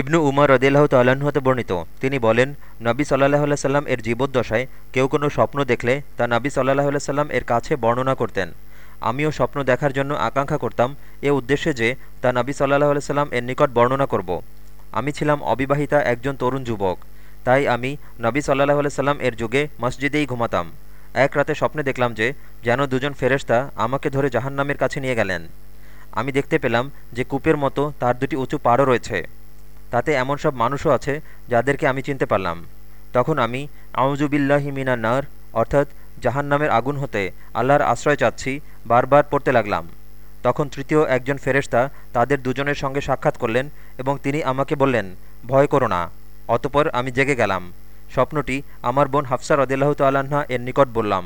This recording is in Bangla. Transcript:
ইবনু উমর রদিল্লাহ তাল্লাহতে বর্ণিত। তিনি বলেন, নবী সাল্লাহ সাল্লাম এর জীবদ্দশায় কেউ কোনো স্বপ্ন দেখলে তা নবী সাল্লাহ সাল্লাম এর কাছে বর্ণনা করতেন। আমিও স্বপ্ন দেখার জন্য আকাঙ্ক্ষা করতাম, এ উদ্দেশ্যে যে তা নবী সাল্লাহ সাল্লাম এর নিকট বর্ণনা করব। আমি ছিলাম অবিবাহিতা একজন তরুণ যুবক, তাই আমি নবী সাল্লাহ সাল্লাম এর যুগে মসজিদেই ঘুমাতাম। এক রাতে স্বপ্নে দেখলাম যে যেন দুজন ফেরেস্তা আমাকে ধরে জাহান্নামের কাছে নিয়ে গেলেন। আমি দেখতে পেলাম যে কূপের মতো তার দুটি উঁচু পাড়ও রয়েছে। তাতে এমন সব মানুষও আছে যাদেরকে আমি চিনতে পারলাম। তখন আমি আউজুবিল্লাহি মিনা নার অর্থাৎ জাহান নামের আগুন হতে আল্লাহর আশ্রয় চাচ্ছি, বারবার পড়তে লাগলাম। তখন তৃতীয় একজন ফেরেশতা তাদের দুজনের সঙ্গে সাক্ষাৎ করলেন এবং তিনি আমাকে বললেন, ভয় করো না। অতপর আমি জেগে গেলাম। স্বপ্নটি আমার বোন হাফসা রদিল্লাহ তাল্লাহা এর নিকট বললাম।